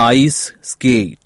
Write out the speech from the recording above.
ice skate.